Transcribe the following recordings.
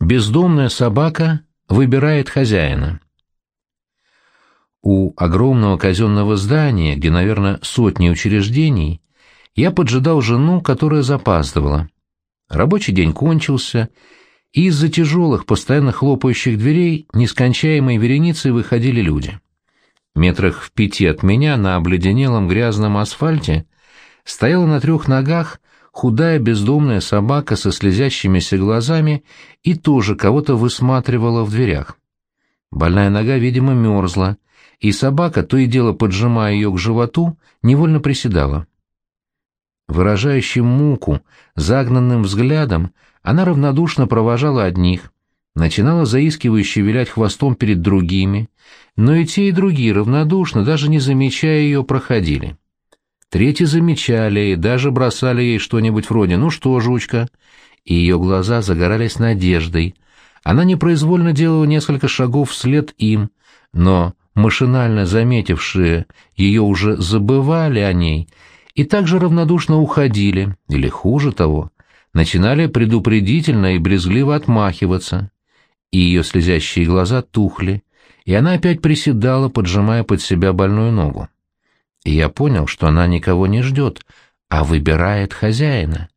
Бездомная собака выбирает хозяина. У огромного казенного здания, где, наверное, сотни учреждений, я поджидал жену, которая запаздывала. Рабочий день кончился, и из-за тяжелых, постоянно хлопающих дверей нескончаемой вереницей выходили люди. Метрах в пяти от меня на обледенелом грязном асфальте стояла на трех ногах худая бездомная собака со слезящимися глазами и тоже кого-то высматривала в дверях. Больная нога, видимо, мерзла, и собака, то и дело поджимая ее к животу, невольно приседала. Выражающим муку, загнанным взглядом, она равнодушно провожала одних, начинала заискивающе вилять хвостом перед другими, но и те, и другие равнодушно, даже не замечая ее, проходили. Третьи замечали и даже бросали ей что-нибудь вроде «Ну что, жучка?» И ее глаза загорались надеждой. Она непроизвольно делала несколько шагов вслед им, но, машинально заметившие, ее уже забывали о ней и также равнодушно уходили, или хуже того, начинали предупредительно и брезгливо отмахиваться. И ее слезящие глаза тухли, и она опять приседала, поджимая под себя больную ногу и я понял, что она никого не ждет, а выбирает хозяина.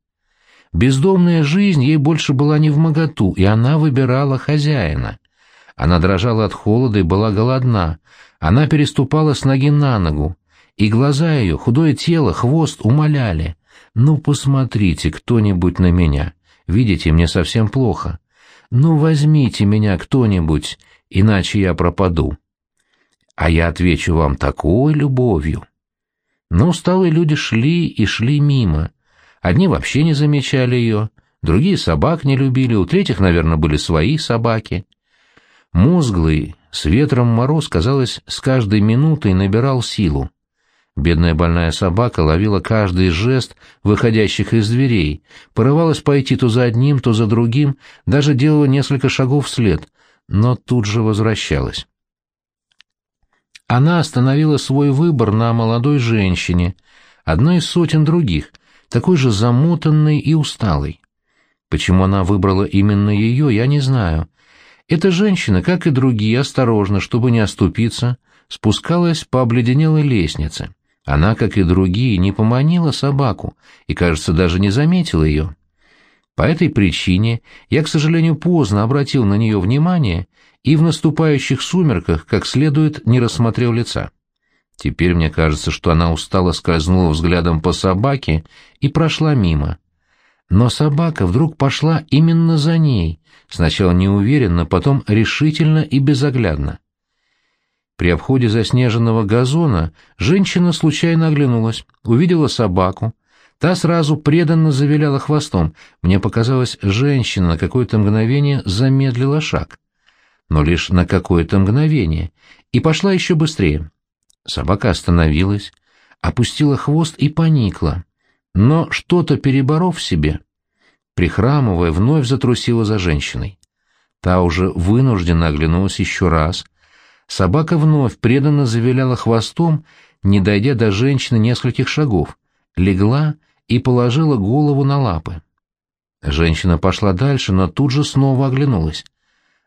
Бездомная жизнь ей больше была не в моготу, и она выбирала хозяина. Она дрожала от холода и была голодна. Она переступала с ноги на ногу, и глаза ее, худое тело, хвост умоляли. «Ну, посмотрите кто-нибудь на меня. Видите, мне совсем плохо. Ну, возьмите меня кто-нибудь, иначе я пропаду». А я отвечу вам такой любовью. Но усталые люди шли и шли мимо. Одни вообще не замечали ее, другие собак не любили, у третьих, наверное, были свои собаки. Мозглый, с ветром мороз, казалось, с каждой минутой набирал силу. Бедная больная собака ловила каждый жест выходящих из дверей, порывалась пойти то за одним, то за другим, даже делала несколько шагов вслед, но тут же возвращалась. Она остановила свой выбор на молодой женщине, одной из сотен других, такой же замотанной и усталой. Почему она выбрала именно ее, я не знаю. Эта женщина, как и другие, осторожно, чтобы не оступиться, спускалась по обледенелой лестнице. Она, как и другие, не поманила собаку и, кажется, даже не заметила ее. По этой причине я, к сожалению, поздно обратил на нее внимание и в наступающих сумерках как следует не рассмотрел лица. Теперь мне кажется, что она устало скользнула взглядом по собаке и прошла мимо. Но собака вдруг пошла именно за ней, сначала неуверенно, потом решительно и безоглядно. При обходе заснеженного газона женщина случайно оглянулась, увидела собаку. Та сразу преданно завиляла хвостом. Мне показалось, женщина на какое-то мгновение замедлила шаг но лишь на какое-то мгновение, и пошла еще быстрее. Собака остановилась, опустила хвост и поникла, но что-то переборов в себе, прихрамывая, вновь затрусила за женщиной. Та уже вынужденно оглянулась еще раз. Собака вновь преданно завиляла хвостом, не дойдя до женщины нескольких шагов, легла и положила голову на лапы. Женщина пошла дальше, но тут же снова оглянулась.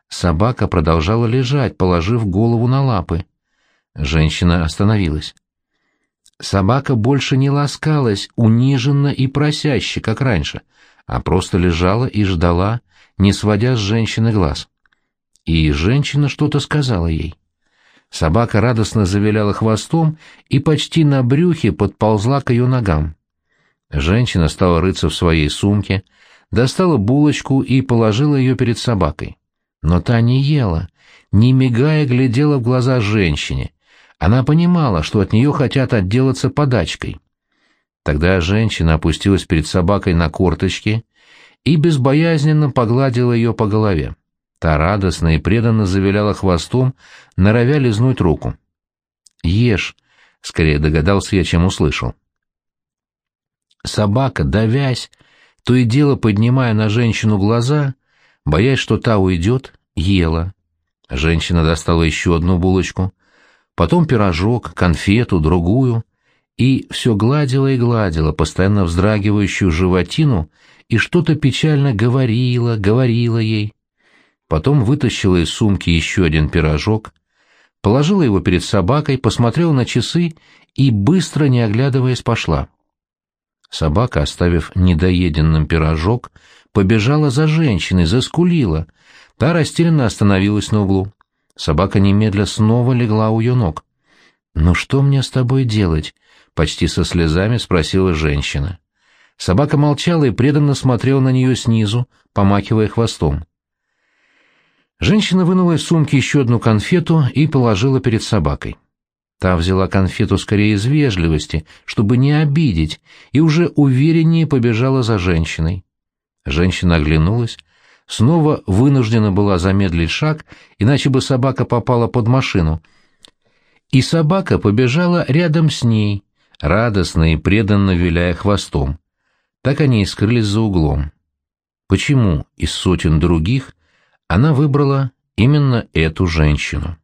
Собака продолжала лежать, положив голову на лапы. Женщина остановилась. Собака больше не ласкалась, униженно и просяще, как раньше, а просто лежала и ждала, не сводя с женщины глаз. И женщина что-то сказала ей. Собака радостно завиляла хвостом и почти на брюхе подползла к ее ногам. Женщина стала рыться в своей сумке, достала булочку и положила ее перед собакой. Но та не ела, не мигая глядела в глаза женщине. Она понимала, что от нее хотят отделаться подачкой. Тогда женщина опустилась перед собакой на корточки и безбоязненно погладила ее по голове. Та радостно и преданно завиляла хвостом, норовя лизнуть руку. «Ешь», — скорее догадался я, чем услышал. Собака, давясь, то и дело поднимая на женщину глаза, Боясь, что та уйдет, ела. Женщина достала еще одну булочку, потом пирожок, конфету, другую, и все гладила и гладила постоянно вздрагивающую животину и что-то печально говорила, говорила ей. потом вытащила из сумки еще один пирожок, положила его перед собакой, посмотрела на часы и, быстро не оглядываясь, пошла. Собака, оставив недоеденным пирожок, побежала за женщиной, заскулила. Та растерянно остановилась на углу. Собака немедля снова легла у ее ног. «Ну что мне с тобой делать?» — почти со слезами спросила женщина. Собака молчала и преданно смотрела на нее снизу, помакивая хвостом. Женщина вынула из сумки еще одну конфету и положила перед собакой. Та взяла конфету скорее из вежливости, чтобы не обидеть, и уже увереннее побежала за женщиной. Женщина оглянулась, снова вынуждена была замедлить шаг, иначе бы собака попала под машину. И собака побежала рядом с ней, радостно и преданно виляя хвостом. Так они и скрылись за углом. Почему из сотен других она выбрала именно эту женщину?